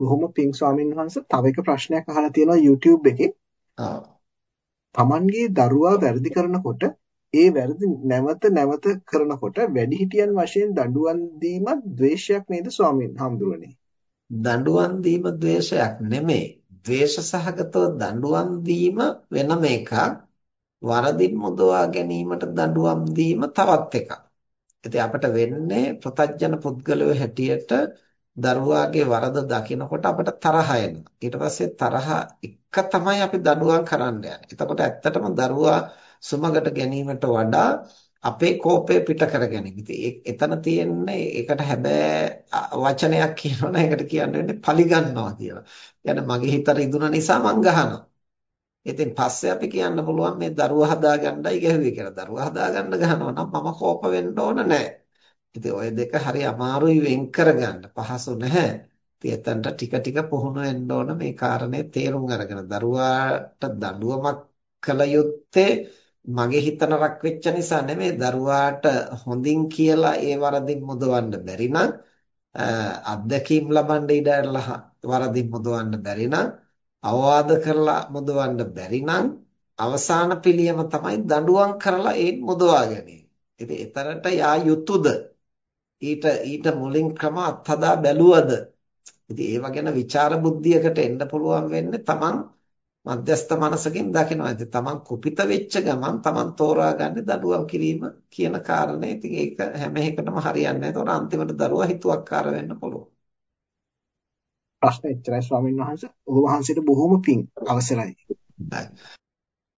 බොහොම පිං ස්වාමීන් වහන්සේ තව එක ප්‍රශ්නයක් අහලා තියෙනවා YouTube එකේ. Tamanගේ දරුවා වැරදි කරනකොට ඒ වැරදි නැවත නැවත කරනකොට වැඩිහිටියන් වශයෙන් දඬුවම් දීමත් ද්වේෂයක් නේද ස්වාමීන් හඳුරන්නේ. දඬුවම් දීම ද්වේෂයක් නෙමෙයි. ද්වේෂ සහගතව දඬුවම් දීම වෙනම එකක්. වරදින් මුදවා ගැනීමට දඬුවම් දීම තවත් එකක්. ඉතින් අපිට වෙන්නේ ප්‍රතඥ පුද්ගලයෝ හැටියට දරුවාගේ වරද දකිනකොට අපිට තරහ එනවා. ඊට පස්සේ තරහ එක තමයි අපි දඬුවම් කරන්න යන්නේ. එතකොට ඇත්තටම දරුවා සුමගට ගැනීමට වඩා අපේ කෝපය පිට කර ගැනීම. ඉතින් එතන තියෙන්නේ ඒකට හැබෑ වචනයක් කියනවනේ ඒකට කියන්නේ පලිගන්නවා කියලා. يعني මගේ හිත රිදුන නිසා මං ගහනවා. ඉතින් පස්සේ අපි කියන්න පුළුවන් මේ දරුවා හදාගන්නයි ගැහුවේ කියලා. දරුවා හදාගන්න ගහනවා නම් මම කෝප වෙන්න ඕන නැහැ. ඉතින් ওই දෙක හරි අමාරුයි වෙන් කරගන්න. පහසු නැහැ. ඉතින් එතනට ටික ටික පුහුණු වෙන්න ඕන මේ කාරණේ තේරුම් අරගෙන දරුවාට දඬුවමක් කළ යුත්තේ මගේ හිත නරක වෙච්ච නිසා නෙමෙයි දරුවාට හොඳින් කියලා ඒ වරදින් මුදවන්න බැරි නම් අත්දැකීම් ලබන්න ඉඩ ඇරලා වරදින් මුදවන්න බැරි නම් අවවාද කරලා මුදවන්න බැරි නම් අවසාන පිළියම තමයි දඬුවම් කරලා ඒ මුදවා ගැනීම. ඉතින් එතරට යා යුතුයද? ඊට ඊට මුලින් ක්‍රම අත්හදා බැලුවද? ඉතින් ඒව ගැන ਵਿਚාර බුද්ධියකට එන්න පුළුවන් වෙන්නේ Taman මධ්‍යස්ථ මනසකින් දකිනවා. ඉතින් Taman කුපිත වෙච්ච ගමන් Taman තෝරාගන්නේ දඬුවම් කිරීම කියන කාරණේ. ඉතින් ඒක හැම එකටම හරියන්නේ නැහැ. ඒතකොට අන්තිමට දරුවා හිතුවක්කාර වෙන්න පුළුවන්. ප්‍රශ්න එච්චරයි ස්වාමීන් වහන්සේ. ඔබ වහන්සේට බොහොම පිං අවසරයි.